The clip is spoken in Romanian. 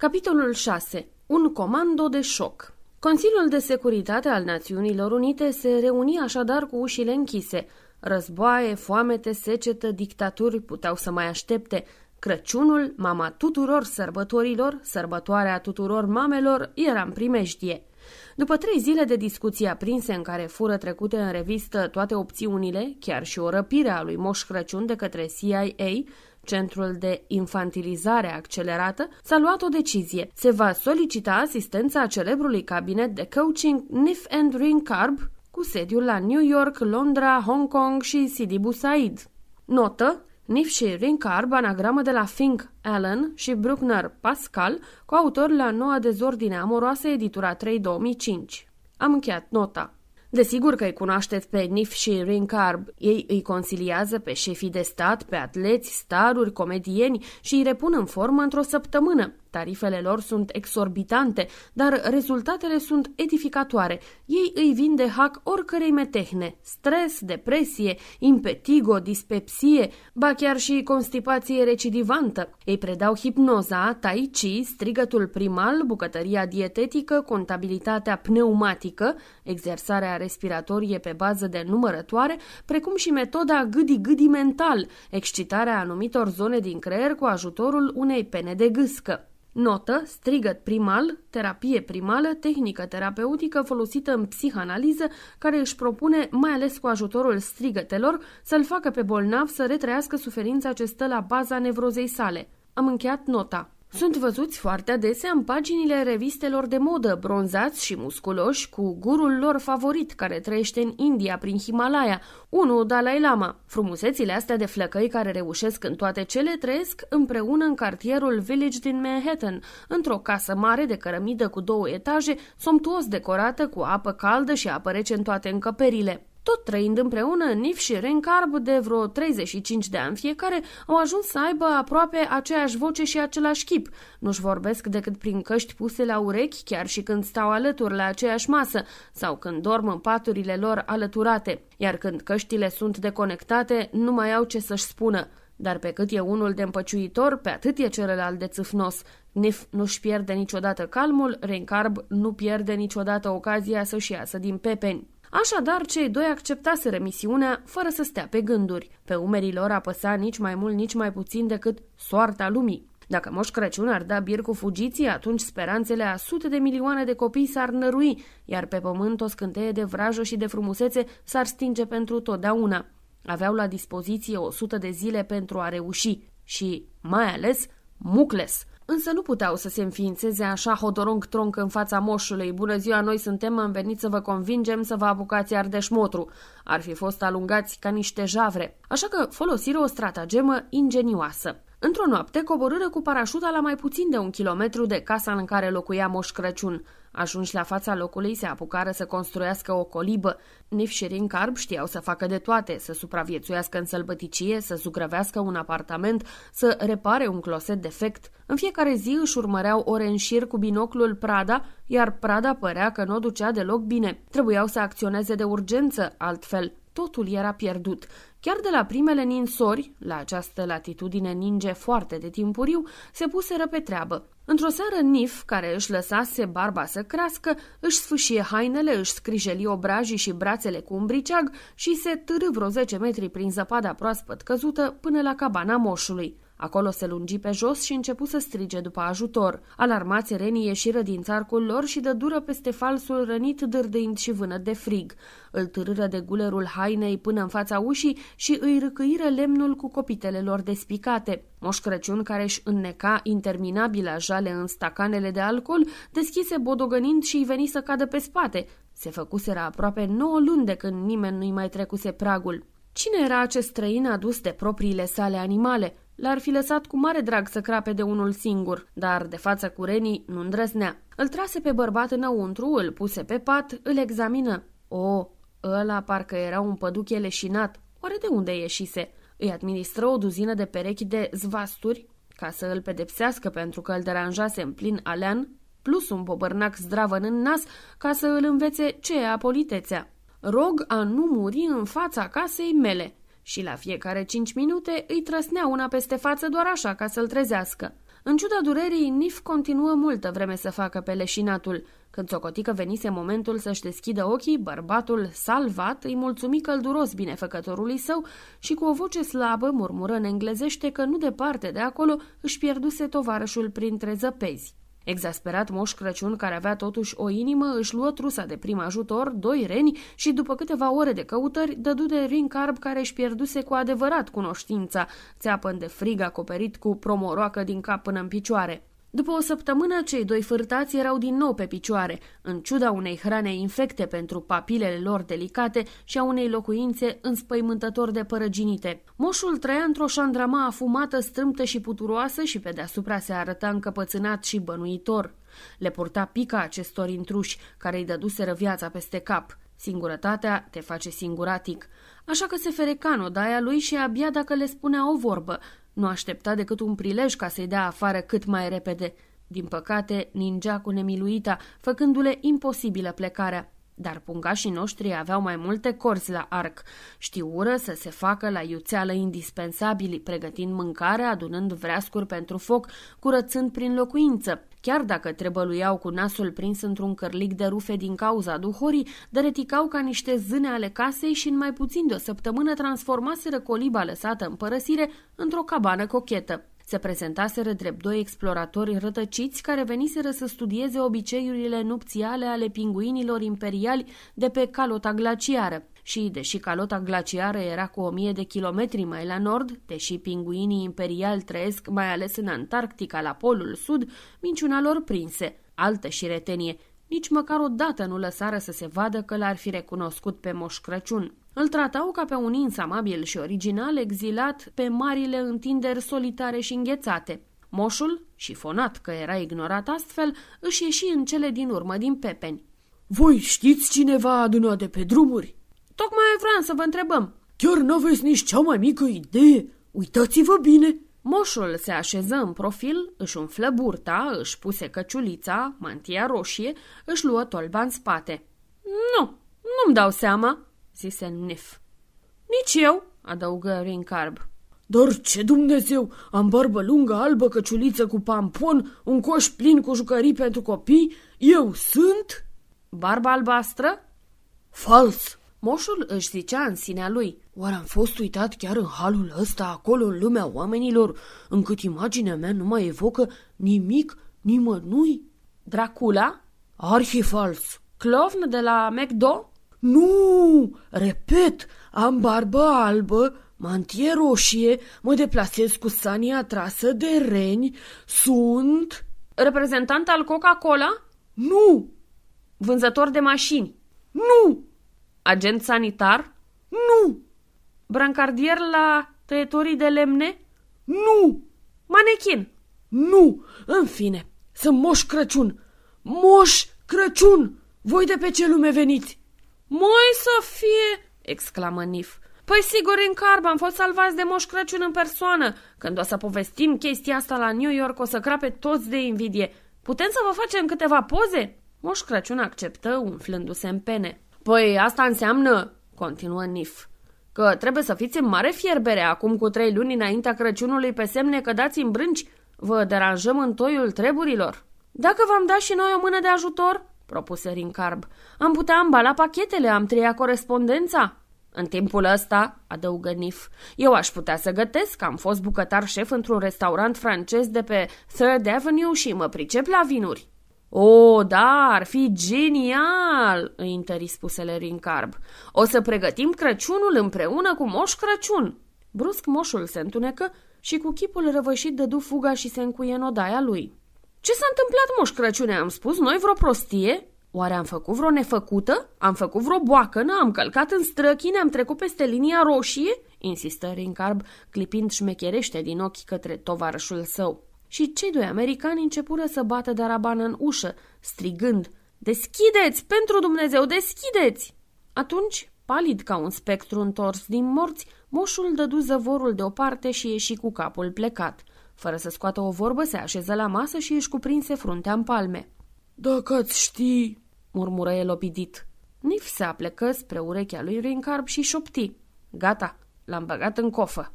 Capitolul 6. Un comando de șoc Consiliul de Securitate al Națiunilor Unite se reuni așadar cu ușile închise. Războaie, foamete, secetă, dictaturi puteau să mai aștepte. Crăciunul, mama tuturor sărbătorilor, sărbătoarea tuturor mamelor, era în primejdie. După trei zile de discuții aprinse în care fură trecute în revistă toate opțiunile, chiar și o răpire a lui Moș Crăciun de către CIA, Centrul de Infantilizare Accelerată, s-a luat o decizie. Se va solicita asistența celebrului cabinet de coaching Nif and Ring Carb, cu sediul la New York, Londra, Hong Kong și Sidi Busaid. Notă Nif și Rincarb, anagramă de la Fink Allen și Bruckner Pascal, cu autor la noua dezordine amoroasă, editura 3-2005. Am încheiat nota. Desigur că îi cunoașteți pe Nif și Rincarb. Ei îi conciliază pe șefii de stat, pe atleți, staruri, comedieni și îi repun în formă într-o săptămână. Tarifele lor sunt exorbitante, dar rezultatele sunt edificatoare. Ei îi vin de hack oricărei metehne, stres, depresie, impetigo, dispepsie, ba chiar și constipație recidivantă. Ei predau hipnoza, tai chi, strigătul primal, bucătăria dietetică, contabilitatea pneumatică, exersarea respiratorie pe bază de numărătoare, precum și metoda gâdi-gâdi mental, excitarea anumitor zone din creier cu ajutorul unei pene de gâscă. Notă, strigăt primal, terapie primală, tehnică terapeutică folosită în psihanaliză, care își propune, mai ales cu ajutorul strigătelor, să-l facă pe bolnav să retrăiască suferința ce stă la baza nevrozei sale. Am încheiat nota. Sunt văzuți foarte adesea în paginile revistelor de modă, bronzați și musculoși, cu gurul lor favorit, care trăiește în India, prin Himalaya, unul Dalai Lama. Frumusețile astea de flăcăi care reușesc în toate cele trăiesc împreună în cartierul Village din Manhattan, într-o casă mare de cărămidă cu două etaje, somptuos decorată cu apă caldă și apă rece în toate încăperile. Tot trăind împreună, Nif și Rencarb, de vreo 35 de ani fiecare, au ajuns să aibă aproape aceeași voce și același chip. Nu-și vorbesc decât prin căști puse la urechi, chiar și când stau alături la aceeași masă sau când dorm în paturile lor alăturate. Iar când căștile sunt deconectate, nu mai au ce să-și spună. Dar pe cât e unul de împăciuitor, pe atât e celălalt de țâfnos. Nif nu-și pierde niciodată calmul, Rencarb nu pierde niciodată ocazia să-și iasă din pepeni. Așadar, cei doi acceptaseră misiunea fără să stea pe gânduri. Pe umerii lor apăsa nici mai mult, nici mai puțin decât soarta lumii. Dacă Moș Crăciun ar da bir cu fugiții, atunci speranțele a sute de milioane de copii s-ar nărui, iar pe pământ o scânteie de vrajă și de frumusețe s-ar stinge pentru totdeauna. Aveau la dispoziție o sută de zile pentru a reuși și, mai ales, Mucles, însă nu puteau să se înființeze așa hodoronc-tronc în fața moșului. Bună ziua, noi suntem, am venit să vă convingem să vă apucați ardeșmotru. Ar fi fost alungați ca niște javre. Așa că folosiră o stratagemă ingenioasă. Într-o noapte coborâră cu parașuta la mai puțin de un kilometru de casa în care locuia Moș Crăciun. Ajunși la fața locului, se apucară să construiască o colibă. Nif și Rincarb știau să facă de toate, să supraviețuiască în sălbăticie, să zugrăvească un apartament, să repare un closet defect. În fiecare zi își urmăreau ore în șir cu binoclul Prada, iar Prada părea că nu o ducea deloc bine. Trebuiau să acționeze de urgență, altfel totul era pierdut. Chiar de la primele ninsori, la această latitudine ninge foarte de timpuriu, se puseră pe treabă. Într-o seară, Nif, care își lăsase barba să crească, își sfâșie hainele, își scrijeli obrajii și brațele cu un briceag și se târâ vreo 10 metri prin zăpada proaspăt căzută până la cabana moșului. Acolo se lungi pe jos și începu să strige după ajutor. Alarmați renii ieșiră din țarcul lor și dă dură peste falsul rănit dârdâind și vână de frig. Îl târâră de gulerul hainei până în fața ușii și îi râcâiră lemnul cu copitele lor despicate. Moș Crăciun, care își înneca interminabila jale în stacanele de alcool, deschise bodogănind și îi veni să cadă pe spate. Se făcuseră aproape nouă luni de când nimeni nu-i mai trecuse pragul. Cine era acest străin adus de propriile sale animale? L-ar fi lăsat cu mare drag să crape de unul singur, dar de față cu Reni nu îndrăznea. Îl trase pe bărbat înăuntru, îl puse pe pat, îl examină. O, ăla parcă era un păduche leșinat. Oare de unde ieșise? Îi administră o duzină de perechi de zvasturi ca să îl pedepsească pentru că îl deranjase în plin alean, plus un bobărnac zdravăn în nas ca să îl învețe ce e apolitețea. Rog a nu muri în fața casei mele, și la fiecare cinci minute îi trăsnea una peste față doar așa ca să-l trezească. În ciuda durerii, Nif continuă multă vreme să facă peleșinatul. Când socotică venise momentul să-și deschidă ochii, bărbatul, salvat, îi mulțumi călduros binefăcătorului său și cu o voce slabă murmură în englezește că nu departe de acolo își pierduse tovarășul printre zăpezi. Exasperat Moș Crăciun, care avea totuși o inimă, își luă trusa de prim ajutor, doi reni și după câteva ore de căutări, dădu de Rincarb care își pierduse cu adevărat cunoștința, țeapăn de frig acoperit cu promoroacă din cap până în picioare. După o săptămână, cei doi fârtați erau din nou pe picioare, în ciuda unei hrane infecte pentru papilele lor delicate și a unei locuințe înspăimântător de părăginite. Moșul trăia într-o șandrama afumată, strâmtă și puturoasă și pe deasupra se arăta încăpățânat și bănuitor. Le purta pica acestor intruși, care îi dăduseră viața peste cap. Singurătatea te face singuratic. Așa că se fereca în odaia lui și abia dacă le spunea o vorbă, nu aștepta decât un prilej ca să-i dea afară cât mai repede. Din păcate, ningea cu nemiluita, făcându-le imposibilă plecarea. Dar pungașii noștri aveau mai multe corzi la arc. Știură să se facă la iuțeală indispensabili, pregătind mâncare, adunând vreascuri pentru foc, curățând prin locuință. Chiar dacă trebăluiau cu nasul prins într-un cărlic de rufe din cauza duhorii, dăreticau ca niște zâne ale casei și în mai puțin de o săptămână transformaseră coliba lăsată în părăsire într-o cabană cochetă. Se prezentaseră drept doi exploratori rătăciți care veniseră să studieze obiceiurile nupțiale ale pinguinilor imperiali de pe calota glaciară. Și, deși calota glaciară era cu o mie de kilometri mai la nord, deși pinguinii imperiali trăiesc mai ales în Antarctica, la polul sud, minciuna lor prinse. Altă și retenie, nici măcar o dată nu lăsară să se vadă că l-ar fi recunoscut pe Moș Crăciun. Îl tratau ca pe un ins amabil și original exilat pe marile întinderi solitare și înghețate. Moșul, șifonat că era ignorat astfel, își ieși în cele din urmă din pepeni. Voi știți cineva adunat de pe drumuri?" Tocmai vreau să vă întrebăm." Chiar n-aveți nici cea mai mică idee? Uitați-vă bine!" Moșul se așeză în profil, își umflă burta, își puse căciulița, mantia roșie, își luă tolba în spate. Nu, nu-mi dau seama," zise Nif. Nici eu, adăugă Rincarb. Dar ce Dumnezeu! Am barbă lungă, albă, căciuliță cu pampon, un coș plin cu jucării pentru copii. Eu sunt... Barba albastră? Fals! Moșul își zicea în sinea lui. Oare am fost uitat chiar în halul ăsta, acolo în lumea oamenilor, încât imaginea mea nu mai evocă nimic, nimănui? Dracula? Arhifals. Clovn de la McDo? Nu! Repet, am barbă albă, mantie roșie, mă deplasez cu sania trasă de reni, sunt... Reprezentant al Coca-Cola? Nu! Vânzător de mașini? Nu! Agent sanitar? Nu! Brancardier la tăietorii de lemne? Nu! Manechin? Nu! În fine, sunt Moș Crăciun! Moș Crăciun! Voi de pe ce lume veniți? Moi să fie!" exclamă Nif. Păi sigur, în carb, am fost salvați de Moș Crăciun în persoană. Când o să povestim chestia asta la New York, o să crape toți de invidie. Putem să vă facem câteva poze?" Moș Crăciun acceptă, umflându-se în pene. Păi asta înseamnă, continuă Nif, că trebuie să fiți în mare fierbere acum cu trei luni înaintea Crăciunului pe semne că dați în brânci. Vă deranjăm în toiul treburilor. Dacă v-am dat și noi o mână de ajutor, propuse Rincarb. Am putea ambala pachetele, am treia corespondența. În timpul ăsta, adăugă Nif, eu aș putea să gătesc, am fost bucătar șef într-un restaurant francez de pe Third Avenue și mă pricep la vinuri. O, da, ar fi genial, îi întări spusele Rincarb. O să pregătim Crăciunul împreună cu Moș Crăciun. Brusc moșul se întunecă și cu chipul răvășit dădu fuga și se încuie în odaia lui. Ce s-a întâmplat, Moș Crăciune? Am spus noi vreo prostie? Oare am făcut vreo nefăcută? Am făcut vreo boacănă? Am călcat în străchine? Am trecut peste linia roșie? Insistă Rincarb, clipind șmecherește din ochi către tovarășul său. Și cei doi americani începură să bată de arabană în ușă, strigând, Deschideți! Pentru Dumnezeu, deschideți! Atunci, palid ca un spectru întors din morți, moșul dădu zăvorul deoparte și ieși cu capul plecat. Fără să scoată o vorbă, se așeză la masă și își cuprinse fruntea în palme. Dacă ați ști, murmură el opidit. Nif se aplecă spre urechea lui Rincarb și șopti. Gata, l-am băgat în cofă.